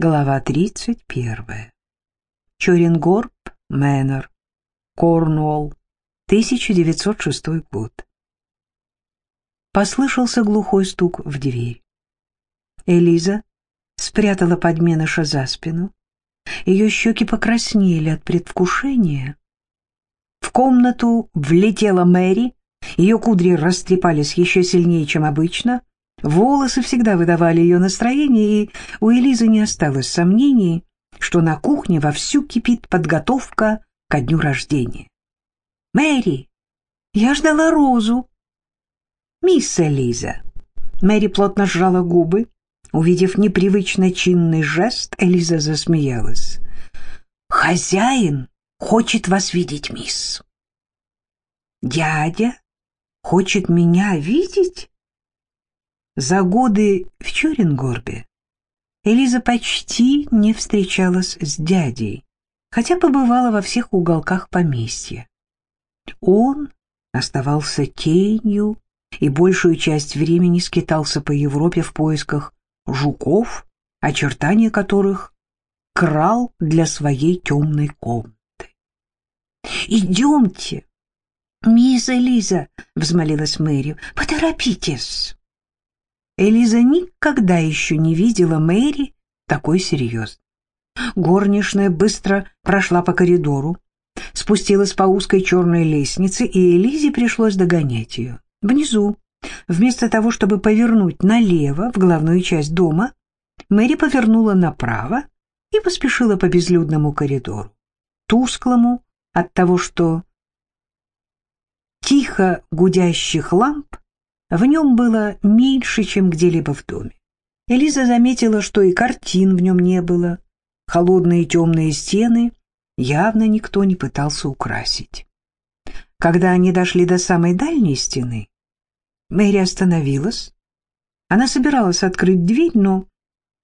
Глава 31. Чорингорб Мэннер, Корнуолл, 1906 год. Послышался глухой стук в дверь. Элиза спрятала подменыша за спину. Ее щеки покраснели от предвкушения. В комнату влетела Мэри, ее кудри растрепались еще сильнее, чем обычно. Волосы всегда выдавали ее настроение, и у Элизы не осталось сомнений, что на кухне вовсю кипит подготовка ко дню рождения. «Мэри, я ждала Розу». «Мисс Элиза». Мэри плотно сжала губы. Увидев непривычно чинный жест, Элиза засмеялась. «Хозяин хочет вас видеть, мисс». «Дядя хочет меня видеть?» За годы в Чурингорбе Элиза почти не встречалась с дядей, хотя побывала во всех уголках поместья. Он оставался тенью и большую часть времени скитался по Европе в поисках жуков, очертания которых крал для своей темной комнаты. «Идемте!» «Мисс Элиза!» — взмолилась Мэри. «Поторопитесь!» Элиза никогда еще не видела Мэри такой серьезной. Горничная быстро прошла по коридору, спустилась по узкой черной лестнице, и Элизе пришлось догонять ее. Внизу, вместо того, чтобы повернуть налево в главную часть дома, Мэри повернула направо и поспешила по безлюдному коридору, тусклому от того, что тихо гудящих ламп в нем было меньше, чем где-либо в доме. Элиза заметила, что и картин в нем не было. Холодные темные стены явно никто не пытался украсить. Когда они дошли до самой дальней стены, Мэри остановилась. Она собиралась открыть дверь, но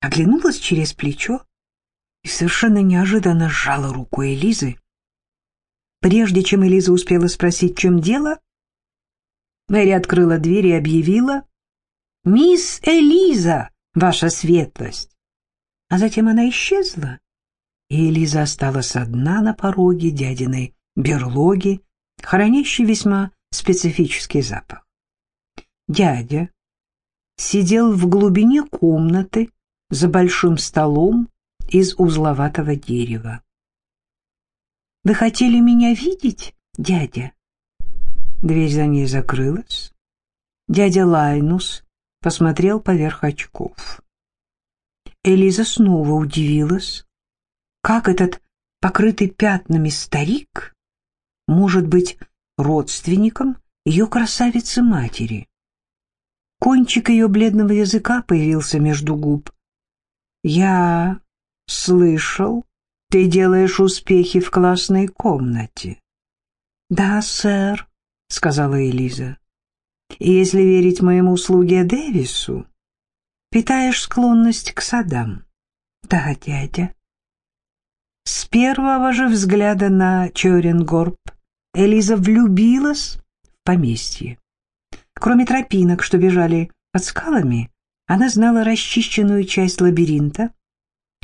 оглянулась через плечо и совершенно неожиданно сжала руку Элизы. Прежде чем Элиза успела спросить, чем дело, Мэри открыла дверь и объявила «Мисс Элиза, ваша светлость!» А затем она исчезла, и Элиза осталась одна на пороге дядиной берлоги, хранящей весьма специфический запах. Дядя сидел в глубине комнаты за большим столом из узловатого дерева. «Вы хотели меня видеть, дядя?» Дверь за ней закрылась. Дядя Лайнус посмотрел поверх очков. Элиза снова удивилась, как этот покрытый пятнами старик может быть родственником ее красавицы-матери. Кончик ее бледного языка появился между губ. «Я слышал, ты делаешь успехи в классной комнате». «Да, сэр», — сказала Элиза. «Если верить моему слуге Дэвису, питаешь склонность к садам». «Да, дядя». С первого же взгляда на Чоренгорб Элиза влюбилась в поместье. Кроме тропинок, что бежали под скалами, она знала расчищенную часть лабиринта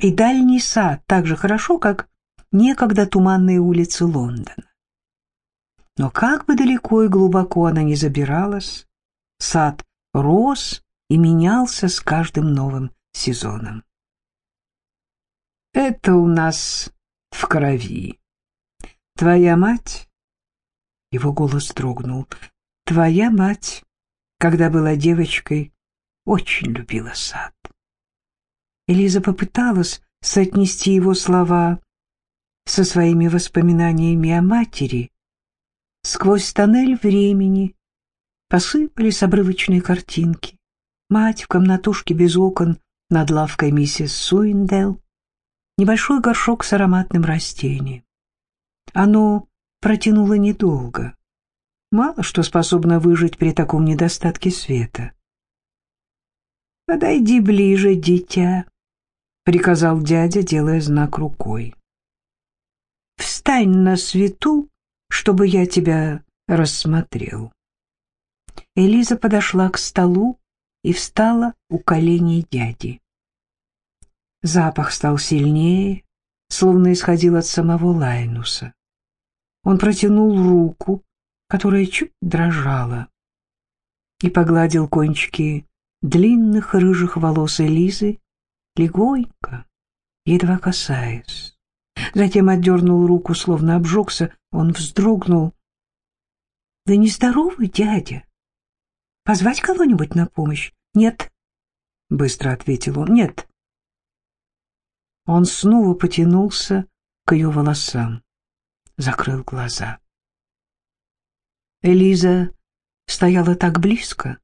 и дальний сад так же хорошо, как некогда туманные улицы Лондона. Но как бы далеко и глубоко она ни забиралась, сад рос и менялся с каждым новым сезоном. «Это у нас в крови. Твоя мать...» Его голос дрогнул. «Твоя мать, когда была девочкой, очень любила сад». Элиза попыталась соотнести его слова со своими воспоминаниями о матери, Сквозь тоннель времени посыпались обрывочные картинки. Мать в комнатушке без окон над лавкой миссис Суиндел, небольшой горшок с ароматным растением. Оно протянуло недолго. Мало что способно выжить при таком недостатке света. «Подойди ближе, дитя», — приказал дядя, делая знак рукой. «Встань на свету чтобы я тебя рассмотрел. Элиза подошла к столу и встала у коленей дяди. Запах стал сильнее, словно исходил от самого Лайнуса. Он протянул руку, которая чуть дрожала, и погладил кончики длинных рыжих волос Элизы, легонько, едва касаясь. Затем отдернул руку, словно обжегся, он вздрогнул. — Да нездоровый дядя. Позвать кого-нибудь на помощь? — Нет, — быстро ответил он, — нет. Он снова потянулся к ее волосам, закрыл глаза. Элиза стояла так близко,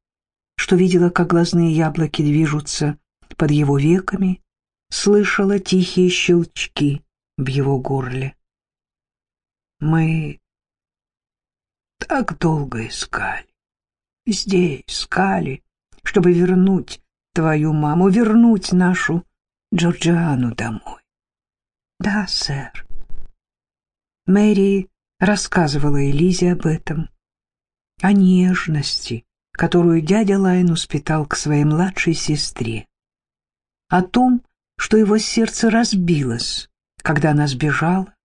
что видела, как глазные яблоки движутся под его веками, слышала тихие щелчки в его горле. Мы так долго искали, везде искали, чтобы вернуть твою маму, вернуть нашу Джорджиану домой. Да, сэр. Мэри рассказывала Элизе об этом, о нежности, которую дядя Лайнус питал к своей младшей сестре, о том, что его сердце разбилось, когда она сбежала,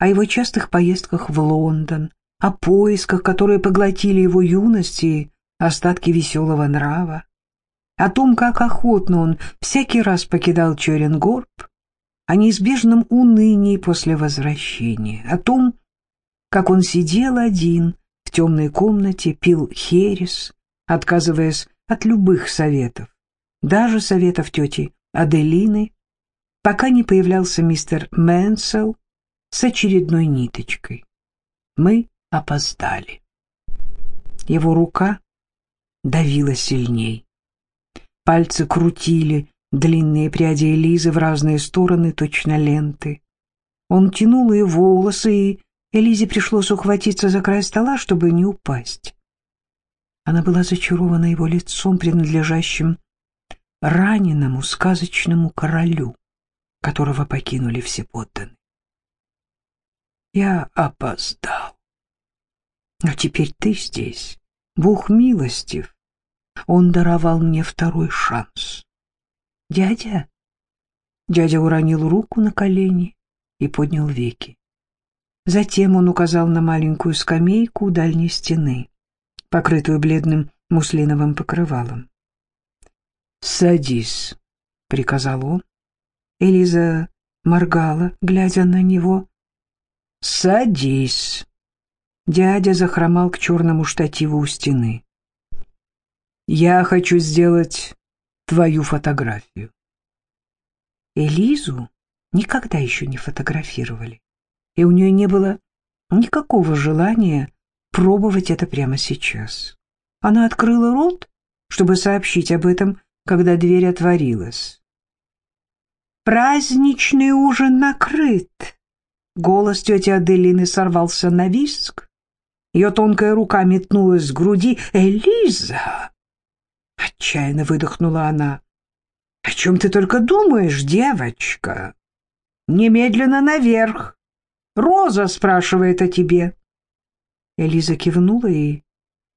о его частых поездках в Лондон, о поисках, которые поглотили его юность и остатки веселого нрава, о том, как охотно он всякий раз покидал Черенгорб, о неизбежном унынии после возвращения, о том, как он сидел один в темной комнате, пил херес, отказываясь от любых советов, даже советов тети Аделины, пока не появлялся мистер Мэнсел с очередной ниточкой. Мы опоздали. Его рука давила сильней. Пальцы крутили длинные пряди Элизы в разные стороны, точно ленты. Он тянул ее волосы, и Элизе пришлось ухватиться за край стола, чтобы не упасть. Она была зачарована его лицом, принадлежащим раненому сказочному королю, которого покинули все подданные. Я опоздал. Но теперь ты здесь. Бог милостив. Он даровал мне второй шанс. Дядя? Дядя уронил руку на колени и поднял веки. Затем он указал на маленькую скамейку у дальней стены, покрытую бледным муслиновым покрывалом. «Садись», — приказал он. Элиза моргала, глядя на него. «Садись». Дядя захромал к черному штативу у стены. Я хочу сделать твою фотографию. Элизу никогда еще не фотографировали, и у нее не было никакого желания пробовать это прямо сейчас. Она открыла рот, чтобы сообщить об этом, когда дверь отворилась. «Праздничный ужин накрыт!» Голос тети Аделины сорвался на виск. Ее тонкая рука метнулась к груди. «Элиза!» Отчаянно выдохнула она. — О чем ты только думаешь, девочка? Немедленно наверх. Роза спрашивает о тебе. Элиза кивнула и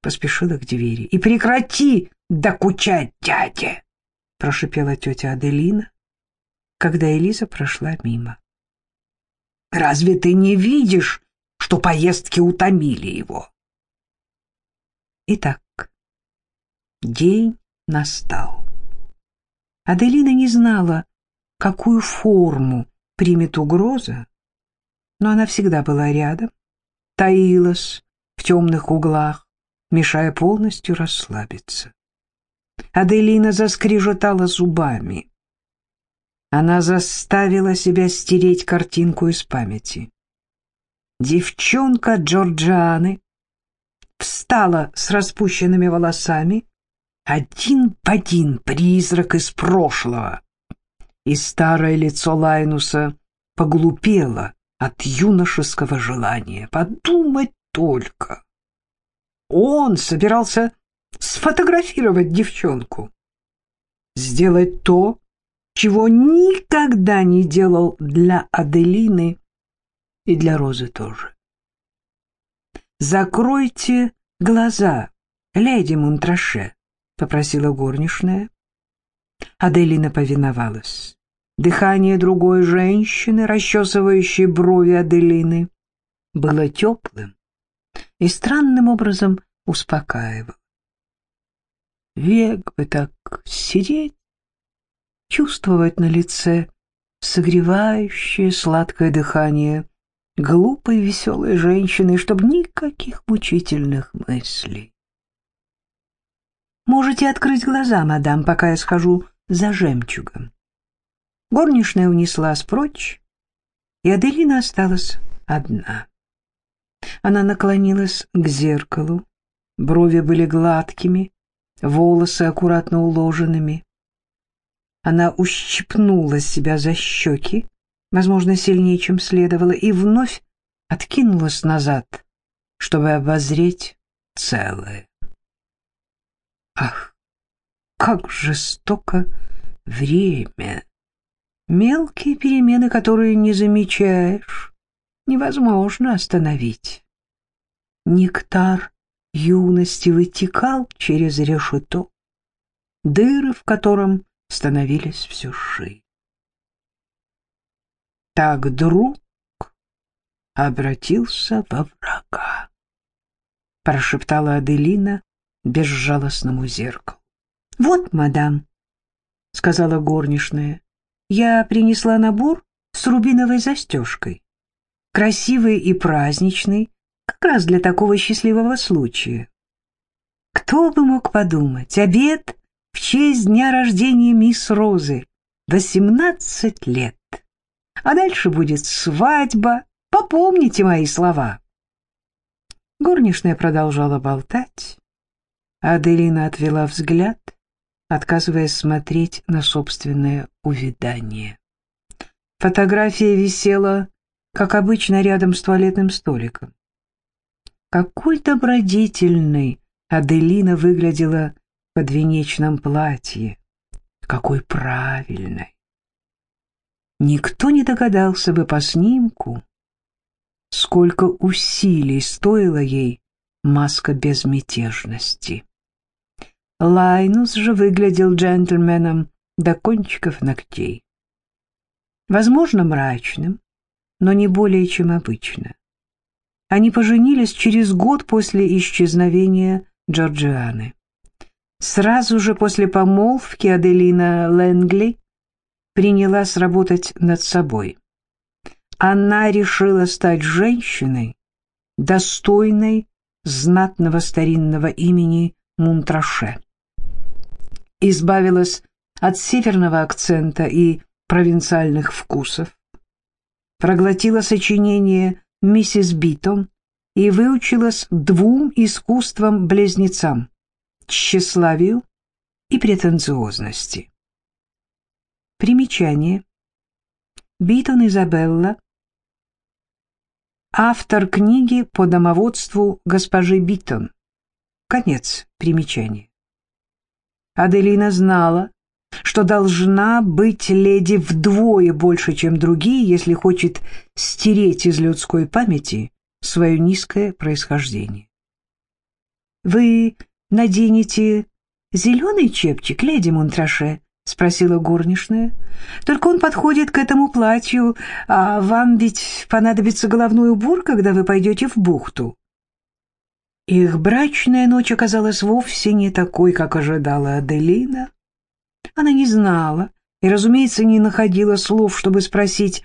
поспешила к двери. — И прекрати докучать дяде! — прошипела тетя Аделина, когда Элиза прошла мимо. — Разве ты не видишь, что поездки утомили его? Итак, День настал. Аделина не знала, какую форму примет угроза, но она всегда была рядом, таилась в темных углах, мешая полностью расслабиться. Аделина заскрежетала зубами. Она заставила себя стереть картинку из памяти. Девчонка Джорджианы встала с распущенными волосами, один в один призрак из прошлого. И старое лицо Лайнуса поглупело от юношеского желания. Подумать только. Он собирался сфотографировать девчонку. Сделать то, чего никогда не делал для Аделины и для Розы тоже. «Закройте глаза, леди Монтраше», — попросила горничная. Аделина повиновалась. Дыхание другой женщины, расчесывающей брови Аделины, было теплым и странным образом успокаивало. Век бы так сидеть, чувствовать на лице согревающее сладкое дыхание глупой веселой женщины, чтобы никаких мучительных мыслей. Можете открыть глаза, мадам, пока я схожу за жемчугом. Горничная унеслась прочь, и Аделина осталась одна. Она наклонилась к зеркалу, брови были гладкими, волосы аккуратно уложенными. Она ущипнула себя за щеки, возможно, сильнее, чем следовало, и вновь откинулась назад, чтобы обозреть целое. Ах, как жестоко время! Мелкие перемены, которые не замечаешь, невозможно остановить. Нектар юности вытекал через решето, дыры в котором становились все шире. Так друг обратился во врага, прошептала Аделина безжалостному зеркалу. — Вот, мадам, — сказала горничная, — я принесла набор с рубиновой застежкой. Красивый и праздничный, как раз для такого счастливого случая. Кто бы мог подумать, обед в честь дня рождения мисс Розы, восемнадцать лет. А дальше будет свадьба, попомните мои слова. Горничная продолжала болтать, Аделина отвела взгляд, отказываясь смотреть на собственное увядание. Фотография висела, как обычно, рядом с туалетным столиком. Какой добродетельной Аделина выглядела подвенечном платье. Какой правильной. Никто не догадался бы по снимку, сколько усилий стоила ей маска безмятежности. Лайнус же выглядел джентльменом до кончиков ногтей. Возможно, мрачным, но не более, чем обычно. Они поженились через год после исчезновения Джорджианы. Сразу же после помолвки Аделина Лэнгли принялась работать над собой. Она решила стать женщиной, достойной знатного старинного имени Мунтраше избавилась от северного акцента и провинциальных вкусов, проглотила сочинение миссис Битон и выучилась двум искусствам-близнецам — тщеславию и претенциозности. Примечание. Битон Изабелла, автор книги по домоводству госпожи Битон. Конец примечания. Аделина знала, что должна быть леди вдвое больше, чем другие, если хочет стереть из людской памяти свое низкое происхождение. «Вы наденете зеленый чепчик, леди Монтраше?» — спросила горничная. «Только он подходит к этому платью, а вам ведь понадобится головной убор, когда вы пойдете в бухту». Их брачная ночь оказалась вовсе не такой, как ожидала Аделина. Она не знала и, разумеется, не находила слов, чтобы спросить,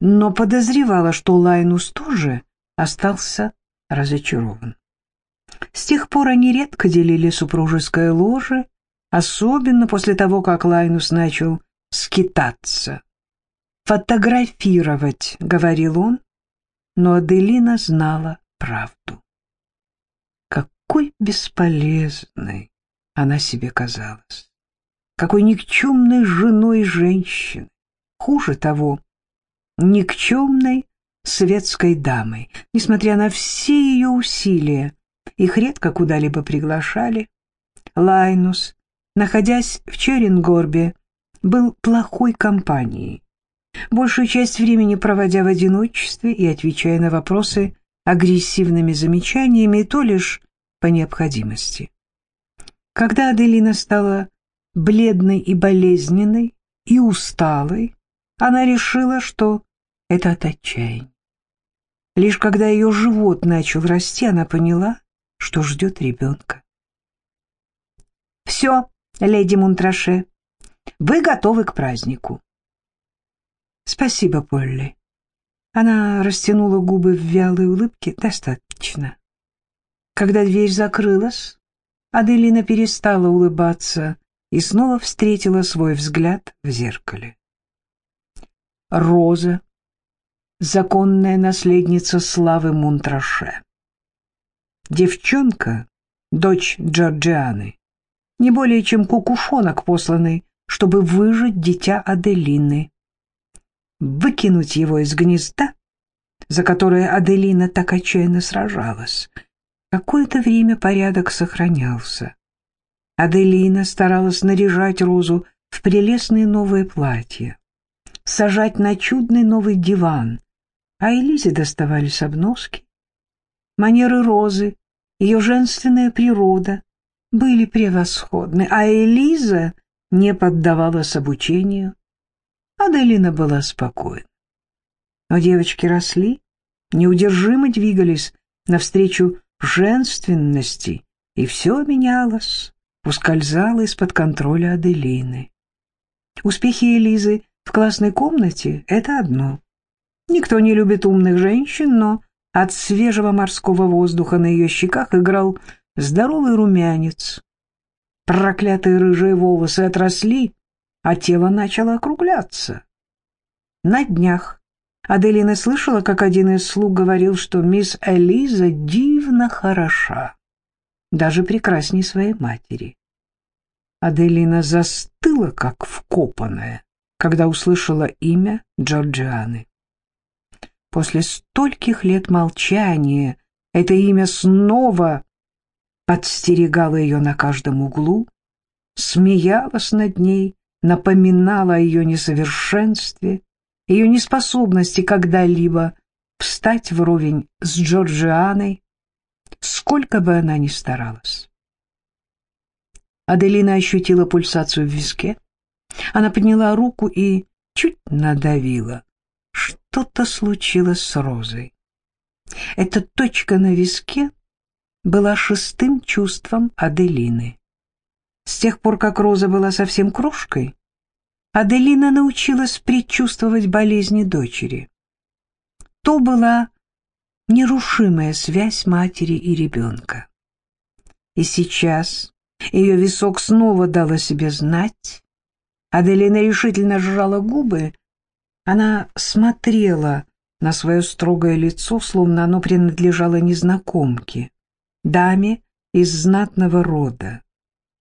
но подозревала, что Лайнус тоже остался разочарован. С тех пор они редко делили супружеское ложе, особенно после того, как Лайнус начал скитаться. «Фотографировать», — говорил он, но Аделина знала правду какой бесполезной она себе казалась, какой никчемной женой женщины, хуже того, никчемной светской дамой. Несмотря на все ее усилия, их редко куда-либо приглашали. Лайнус, находясь в Черингорбе, был плохой компанией, большую часть времени проводя в одиночестве и отвечая на вопросы агрессивными замечаниями, то лишь по необходимости. Когда Аделина стала бледной и болезненной, и усталой, Она решила, что это от отчаяния. Лишь когда ее живот начал расти, она поняла, что ждет ребенка. «Все, леди Мунтраше, вы готовы к празднику». «Спасибо, Полли». Она растянула губы в вялой улыбке. «Достаточно». Когда дверь закрылась, Аделина перестала улыбаться и снова встретила свой взгляд в зеркале. Роза, законная наследница славы Мунтраше. Девчонка, дочь Джорджианы, не более чем кукушонок, посланный, чтобы выжить дитя Аделины. Выкинуть его из гнезда, за которое Аделина так отчаянно сражалась. Какое-то время порядок сохранялся. Аделина старалась наряжать Розу в прелестные новые платья, сажать на чудный новый диван, а Элизе доставались обноски. Манеры Розы, ее женственная природа были превосходны, а Элиза не поддавалась обучению. Аделина была спокойна. Но девочки росли, неудержимо двигались навстречу женственности, и все менялось, ускользало из-под контроля Аделины. Успехи Элизы в классной комнате — это одно. Никто не любит умных женщин, но от свежего морского воздуха на ее щеках играл здоровый румянец. Проклятые рыжие волосы отросли, а тело начало округляться. На днях Аделина слышала, как один из слуг говорил, что мисс Элиза дивно хороша, даже прекрасней своей матери. Аделина застыла, как вкопанная, когда услышала имя Джорджианы. После стольких лет молчания это имя снова подстерегало ее на каждом углу, смеялась над ней, напоминала о ее несовершенстве, ее неспособности когда-либо встать вровень с Джорджианой, сколько бы она ни старалась. Аделина ощутила пульсацию в виске. Она подняла руку и чуть надавила. Что-то случилось с Розой. Эта точка на виске была шестым чувством Аделины. С тех пор, как Роза была совсем крошкой, Аделина научилась предчувствовать болезни дочери. То была нерушимая связь матери и ребенка. И сейчас ее висок снова дал себе знать. Аделина решительно сжала губы. Она смотрела на свое строгое лицо, словно оно принадлежало незнакомке, даме из знатного рода,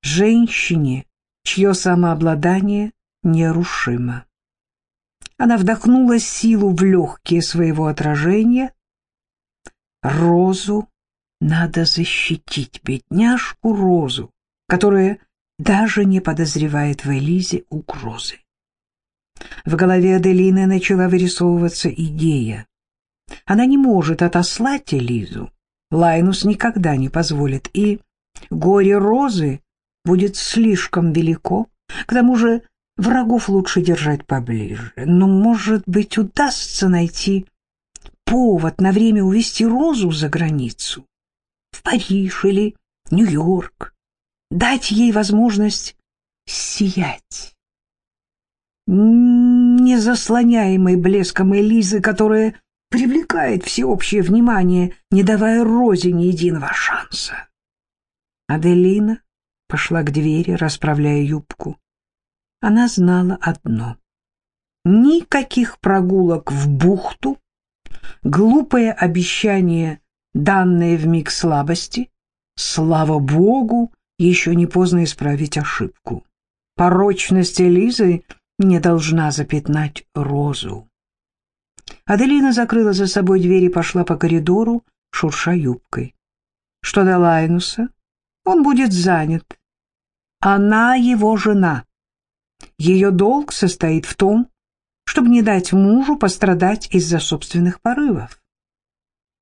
женщине, чье самообладание нерушимо. Она вдохнула силу в легкие своего отражения. Розу надо защитить, бедняжку Розу, которая даже не подозревает в Элизе угрозы. В голове Аделины начала вырисовываться идея. Она не может отослать Элизу. Лайнус никогда не позволит, и горе Розы будет слишком велико. К тому же Врагов лучше держать поближе. Но, может быть, удастся найти повод на время увезти Розу за границу. В Париж или Нью-Йорк. Дать ей возможность сиять. Незаслоняемый блеском Элизы, которая привлекает всеобщее внимание, не давая Розе ни единого шанса. Аделина пошла к двери, расправляя юбку она знала одно. Никаких прогулок в бухту, глупое обещание, данное в миг слабости, слава богу, еще не поздно исправить ошибку. Порочность Элизы не должна запятнать розу. Аделина закрыла за собой дверь и пошла по коридору, шурша юбкой. Что до Лайнуса, он будет занят. Она его жена. Ее долг состоит в том, чтобы не дать мужу пострадать из-за собственных порывов.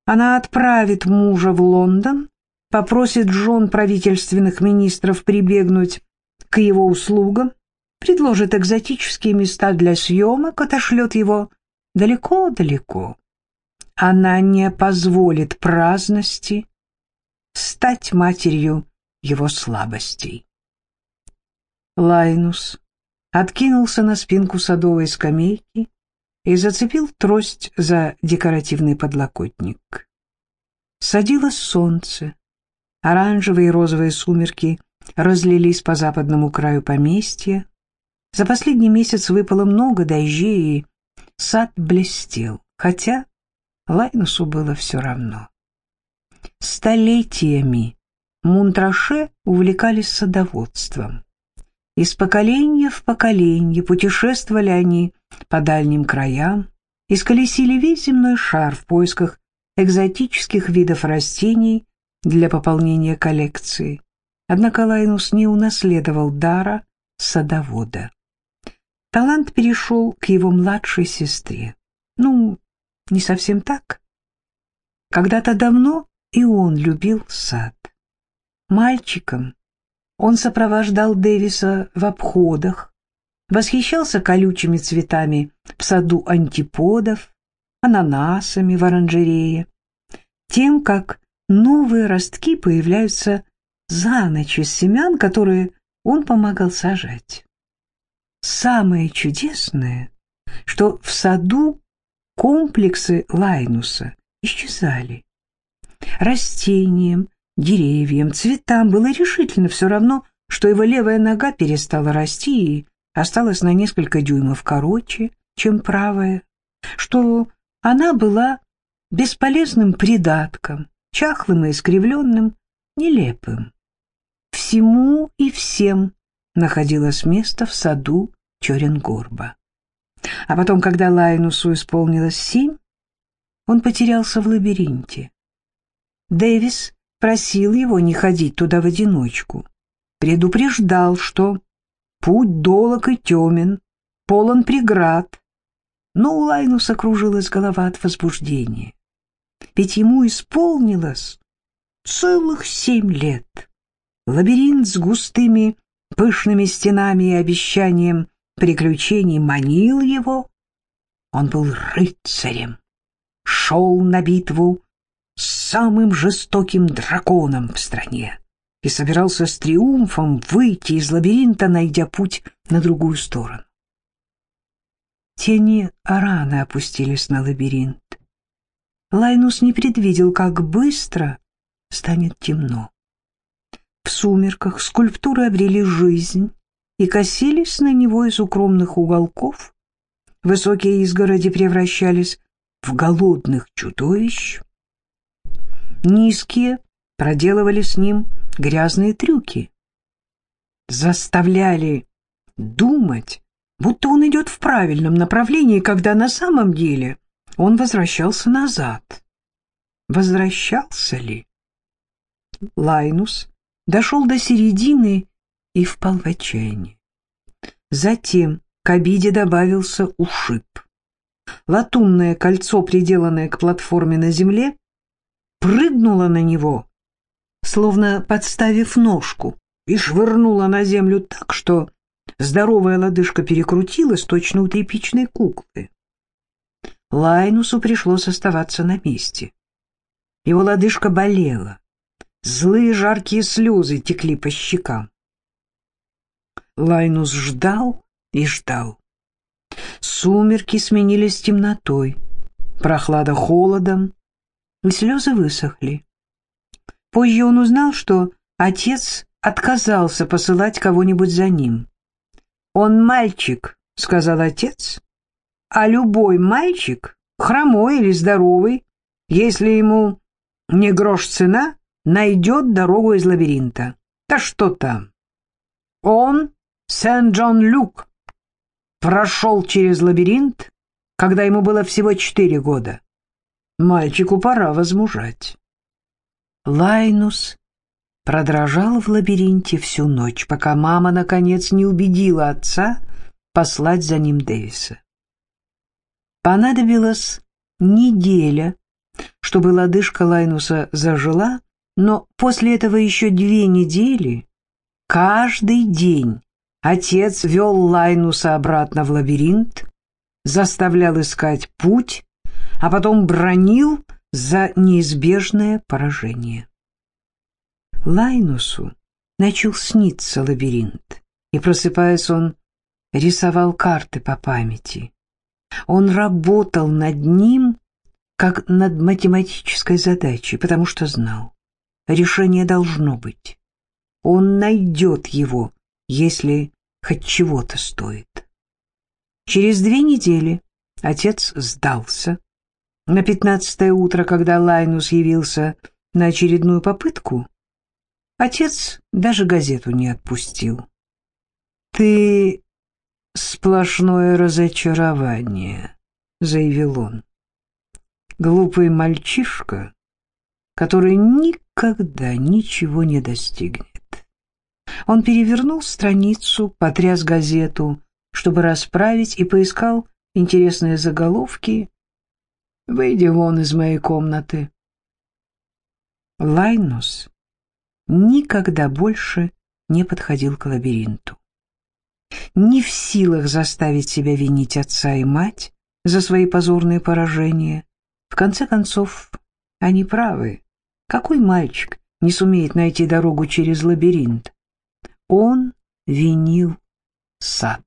Она отправит мужа в Лондон, попросит жен правительственных министров прибегнуть к его услугам, предложит экзотические места для съемок, отошлет его далеко-далеко. Она не позволит праздности стать матерью его слабостей. Лайнус откинулся на спинку садовой скамейки и зацепил трость за декоративный подлокотник. Садилось солнце, оранжевые и розовые сумерки разлились по западному краю поместья. За последний месяц выпало много дождей, и сад блестел, хотя Лайнусу было все равно. Столетиями Мунтраше увлекались садоводством. Из поколения в поколение путешествовали они по дальним краям, исколесили весь земной шар в поисках экзотических видов растений для пополнения коллекции. Однако Лайнус не унаследовал дара садовода. Талант перешел к его младшей сестре. Ну, не совсем так. Когда-то давно и он любил сад. Мальчиком он сопровождал Дэвиса в обходах, восхищался колючими цветами в саду антиподов, ананасами в оранжерее, тем, как новые ростки появляются за ночь из семян, которые он помогал сажать. Самое чудесное, что в саду комплексы Лайнуса исчезали. Растениям, деревьям, цветам было решительно все равно, что его левая нога перестала расти и осталась на несколько дюймов короче, чем правая, что она была бесполезным придатком, чахлым и искривленным, нелепым. Всему и всем находилось место в саду Чоренгорба. А потом, когда Лайнусу исполнилось семь, он потерялся в лабиринте. Дэвис просил его не ходить туда в одиночку, предупреждал, что путь долог и темен, полон преград, но у Лайнуса кружилась голова от возбуждения. Ведь ему исполнилось целых семь лет. Лабиринт с густыми пышными стенами и обещанием приключений манил его. Он был рыцарем, шел на битву самым жестоким драконом в стране и собирался с триумфом выйти из лабиринта, найдя путь на другую сторону. Тени рано опустились на лабиринт. Лайнус не предвидел, как быстро станет темно. В сумерках скульптуры обрели жизнь и косились на него из укромных уголков. Высокие изгороди превращались в голодных чудовищ, низкие проделывали с ним грязные трюки. Заставляли думать, будто он идет в правильном направлении, когда на самом деле он возвращался назад. Возвращался ли? Лайнус дошел до середины и впал в отчаяние. Затем к обиде добавился ушиб. Латунное кольцо, приделанное к платформе на земле, прыгнула на него, словно подставив ножку, и швырнула на землю так, что здоровая лодыжка перекрутилась точно у тряпичной куклы. Лайнусу пришлось оставаться на месте. Его лодыжка болела. Злые жаркие слезы текли по щекам. Лайнус ждал и ждал. Сумерки сменились темнотой, прохлада холодом, и слезы высохли. Позже он узнал, что отец отказался посылать кого-нибудь за ним. «Он мальчик», — сказал отец, — «а любой мальчик, хромой или здоровый, если ему не грош цена, найдет дорогу из лабиринта. Да что там? Он, Сен-Джон-Люк, прошел через лабиринт, когда ему было всего четыре года. Мальчику пора возмужать. Лайнус продрожал в лабиринте всю ночь, пока мама, наконец, не убедила отца послать за ним Дэвиса. Понадобилась неделя, чтобы лодыжка Лайнуса зажила, но после этого еще две недели, каждый день Отец вел Лайнуса обратно в лабиринт, заставлял искать путь, а потом бронил за неизбежное поражение. Лайнусу начал сниться лабиринт, и, просыпаясь, он рисовал карты по памяти. Он работал над ним, как над математической задачей, потому что знал, решение должно быть. Он найдет его, если хоть чего-то стоит. Через две недели отец сдался. На пятнадцатое утро, когда Лайнус явился на очередную попытку, отец даже газету не отпустил. «Ты сплошное разочарование», — заявил он. «Глупый мальчишка, который никогда ничего не достигнет». Он перевернул страницу, потряс газету, чтобы расправить, и поискал интересные заголовки. «Выйди вон из моей комнаты». Лайнус никогда больше не подходил к лабиринту. Не в силах заставить себя винить отца и мать за свои позорные поражения. В конце концов, они правы. Какой мальчик не сумеет найти дорогу через лабиринт? Он винил сад.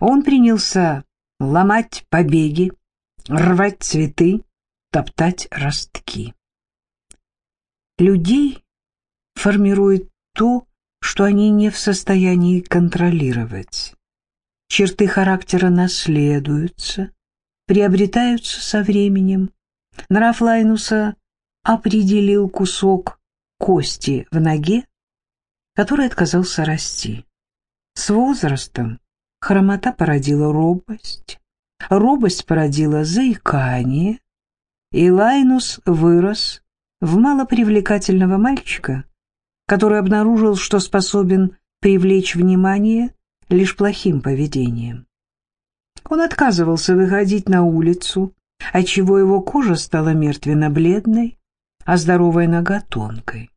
Он принялся ломать побеги, рвать цветы, топтать ростки. Людей формирует то, что они не в состоянии контролировать. Черты характера наследуются, приобретаются со временем. Нрав Лайнуса определил кусок кости в ноге, который отказался расти. С возрастом хромота породила робость, робость породила заикание, и Лайнус вырос в малопривлекательного мальчика, который обнаружил, что способен привлечь внимание лишь плохим поведением. Он отказывался выходить на улицу, отчего его кожа стала мертвенно-бледной, а здоровая нога тонкой.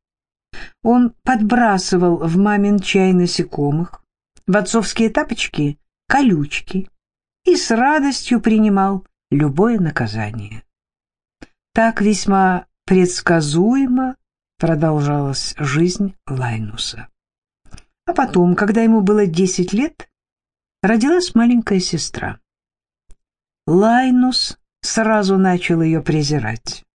Он подбрасывал в мамин чай насекомых, в отцовские тапочки — колючки и с радостью принимал любое наказание. Так весьма предсказуемо продолжалась жизнь Лайнуса. А потом, когда ему было десять лет, родилась маленькая сестра. Лайнус сразу начал ее презирать.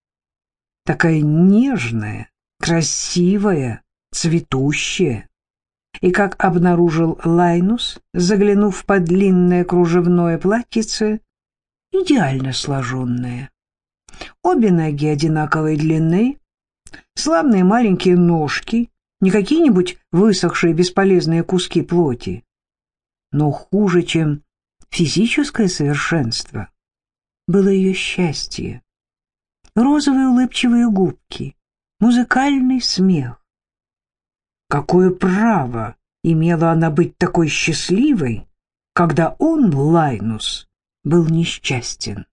Такая нежная, красивая, цветущая. И как обнаружил Лайнус, заглянув под длинное кружевное платьице, идеально сложенное. Обе ноги одинаковой длины, славные маленькие ножки, не какие-нибудь высохшие бесполезные куски плоти. Но хуже, чем физическое совершенство, было ее счастье. Розовые улыбчивые губки, музыкальный смех. Какое право имела она быть такой счастливой, когда он, Лайнус, был несчастен?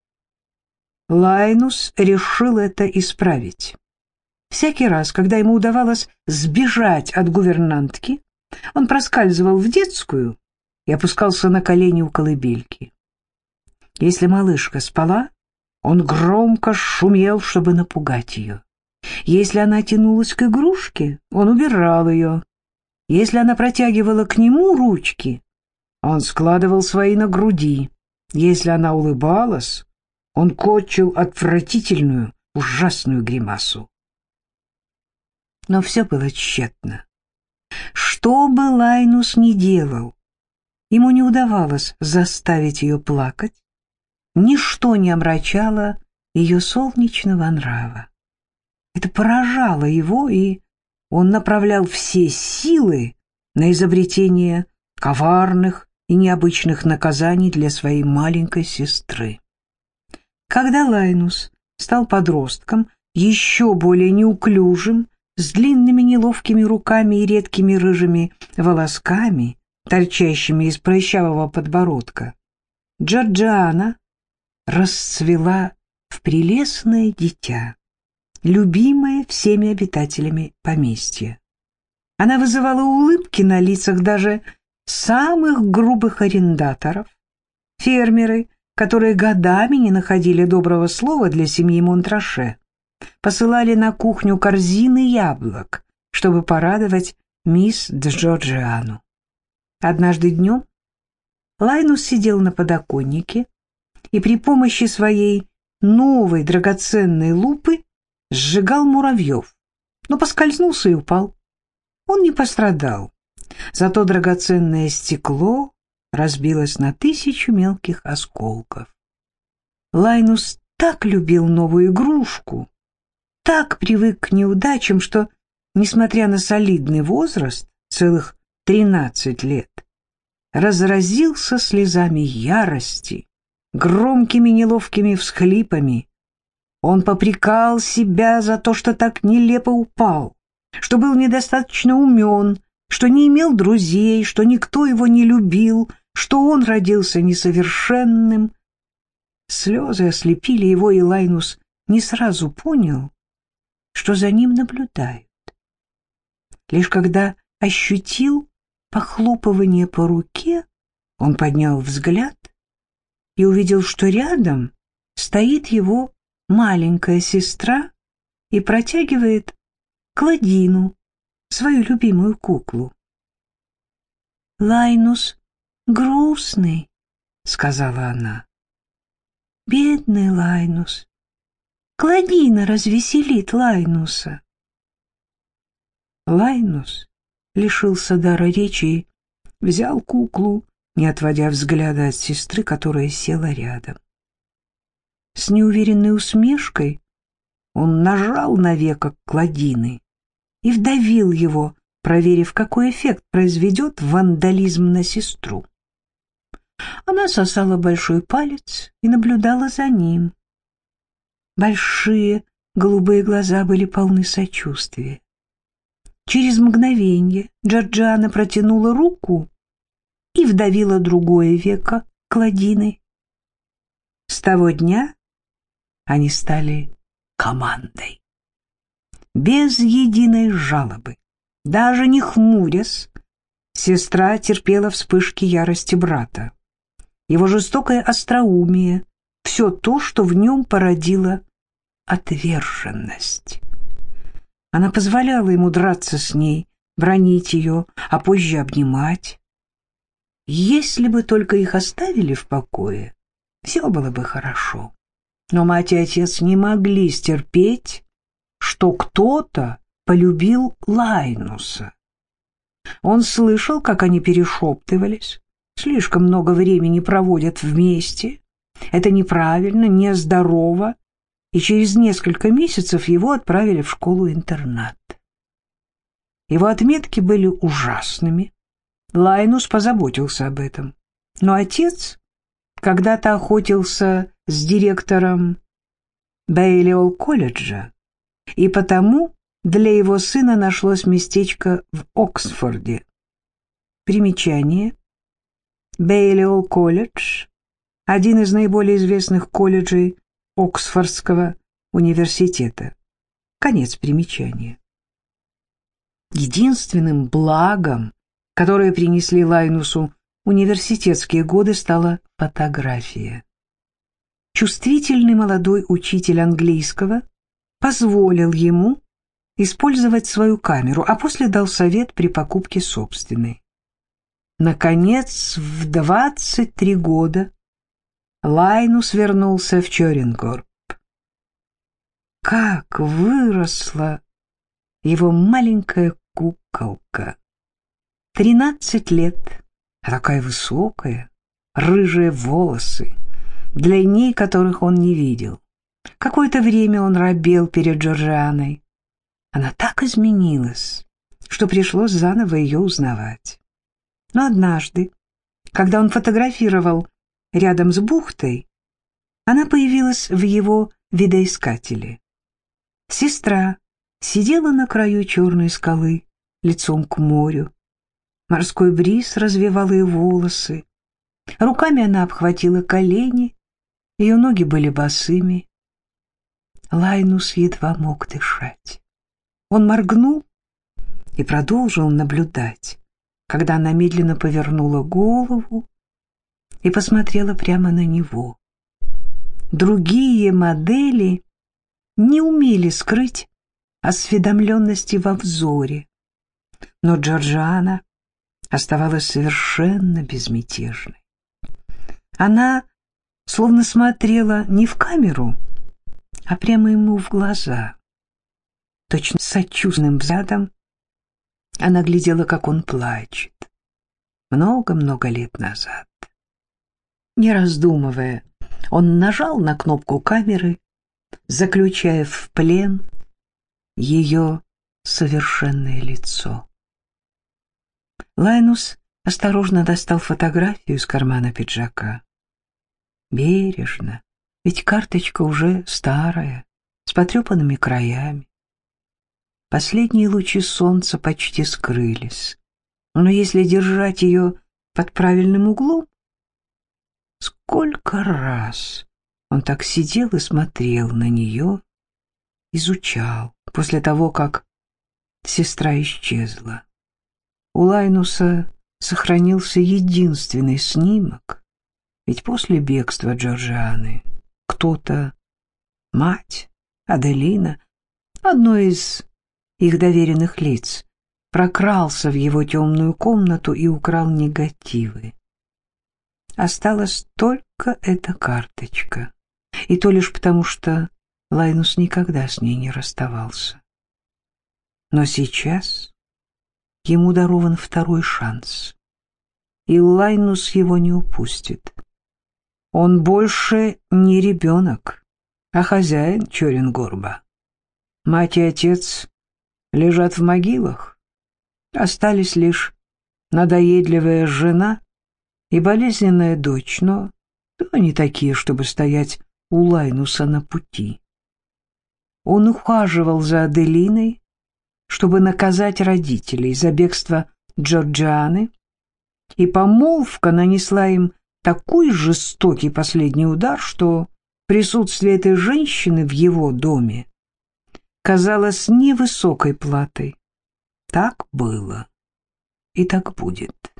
Лайнус решил это исправить. Всякий раз, когда ему удавалось сбежать от гувернантки, он проскальзывал в детскую и опускался на колени у колыбельки. Если малышка спала, он громко шумел, чтобы напугать ее. Если она тянулась к игрушке, он убирал ее. Если она протягивала к нему ручки, он складывал свои на груди. Если она улыбалась, он кончил отвратительную, ужасную гримасу. Но все было тщетно. Что бы Лайнус ни делал, ему не удавалось заставить ее плакать, ничто не омрачало ее солнечного нрава. Это поражало его, и он направлял все силы на изобретение коварных и необычных наказаний для своей маленькой сестры. Когда Лайнус стал подростком, еще более неуклюжим, с длинными неловкими руками и редкими рыжими волосками, торчащими из прыщавого подбородка, Джорджиана расцвела в прелестное дитя любимая всеми обитателями поместья. Она вызывала улыбки на лицах даже самых грубых арендаторов, фермеры, которые годами не находили доброго слова для семьи Монтраше, посылали на кухню корзины яблок, чтобы порадовать мисс Джорджиану. Однажды днем Лайнус сидел на подоконнике и при помощи своей новой драгоценной лупы сжигал муравьев, но поскользнулся и упал. Он не пострадал, зато драгоценное стекло разбилось на тысячу мелких осколков. Лайнус так любил новую игрушку, так привык к неудачам, что, несмотря на солидный возраст, целых тринадцать лет, разразился слезами ярости, громкими неловкими всхлипами. Он попрекал себя за то, что так нелепо упал, что был недостаточно умен, что не имел друзей, что никто его не любил, что он родился несовершенным. Слезы ослепили его, и Лайнус не сразу понял, что за ним наблюдают. Лишь когда ощутил похлопывание по руке, он поднял взгляд и увидел, что рядом стоит его маленькая сестра и протягивает Кладину, свою любимую куклу. «Лайнус грустный», — сказала она. «Бедный Лайнус. Кладина развеселит Лайнуса». Лайнус лишился дара речи взял куклу, не отводя взгляда от сестры, которая села рядом. С неуверенной усмешкой он нажал на веко Кладины и вдавил его, проверив, какой эффект произведет вандализм на сестру. Она сосала большой палец и наблюдала за ним. Большие голубые глаза были полны сочувствия. Через мгновение Джорджиана протянула руку и вдавила другое веко Кладины. С того дня они стали командой. Без единой жалобы, даже не хмурясь, сестра терпела вспышки ярости брата. Его жестокое остроумие, все то, что в нем породило отверженность. Она позволяла ему драться с ней, бронить ее, а позже обнимать. Если бы только их оставили в покое, все было бы хорошо. Но мать и отец не могли стерпеть, что кто-то полюбил Лайнуса. Он слышал, как они перешептывались, слишком много времени проводят вместе. Это неправильно, нездорово, и через несколько месяцев его отправили в школу-интернат. Его отметки были ужасными. Лайнус позаботился об этом. Но отец когда-то охотился с директором Бейлиол колледжа, и потому для его сына нашлось местечко в Оксфорде. Примечание. Бейлиол колледж – один из наиболее известных колледжей Оксфордского университета. Конец примечания. Единственным благом, которое принесли Лайнусу университетские годы, стала фотография. Чувствительный молодой учитель английского позволил ему использовать свою камеру, а после дал совет при покупке собственной. Наконец, в 23 года Лайнус вернулся в Чорингорб. Как выросла его маленькая куколка! Тринадцать лет, а такая высокая, рыжие волосы, длинней которых он не видел. Какое-то время он робел перед Джорджианой. Она так изменилась, что пришлось заново ее узнавать. Но однажды, когда он фотографировал рядом с бухтой, она появилась в его видоискателе. Сестра сидела на краю черной скалы, лицом к морю. Морской бриз развивал ее волосы. Руками она обхватила колени, ее ноги были босыми. Лайнус едва мог дышать. Он моргнул и продолжил наблюдать. когда она медленно повернула голову и посмотрела прямо на него. Другие модели не умели скрыть осведомленности во взоре, но Джорджиана оставалась совершенно безмятежной. Она словно смотрела не в камеру, а прямо ему в глаза. Точно сочувственным взглядом она глядела, как он плачет. Много-много лет назад. Не раздумывая, он нажал на кнопку камеры, заключая в плен ее совершенное лицо. Лайнус осторожно достал фотографию из кармана пиджака. Бережно, ведь карточка уже старая, с потрепанными краями. Последние лучи солнца почти скрылись, но если держать ее под правильным углом, сколько раз он так сидел и смотрел на нее, изучал после того, как сестра исчезла. У Лайнуса сохранился единственный снимок, ведь после бегства Джорджианы кто-то, мать, Аделина, одно из их доверенных лиц, прокрался в его темную комнату и украл негативы. Осталась только эта карточка, и то лишь потому, что Лайнус никогда с ней не расставался. Но сейчас ему дарован второй шанс, и Лайнус его не упустит. Он больше не ребенок, а хозяин Чоренгорба. Мать и отец лежат в могилах. Остались лишь надоедливая жена и болезненная дочь, но то не такие, чтобы стоять у Лайнуса на пути. Он ухаживал за Аделиной, чтобы наказать родителей за бегство Джорджианы, и помолвка нанесла им такой жестокий последний удар, что присутствие этой женщины в его доме казалось невысокой платой. Так было и так будет.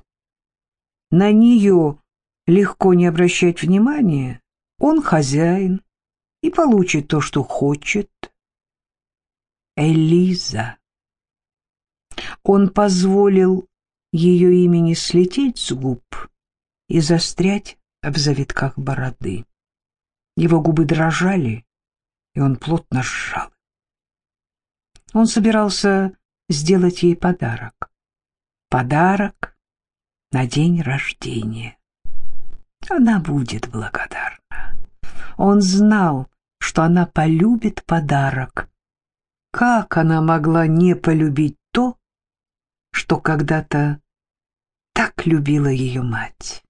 На нее легко не обращать внимания, он хозяин и получит то, что хочет. Элиза. Он позволил ее имени слететь с губ и застрять в завитках бороды. Его губы дрожали, и он плотно сжал. Он собирался сделать ей подарок. Подарок на день рождения. Она будет благодарна. Он знал, что она полюбит подарок. Как она могла не полюбить что когда-то так любила ее мать?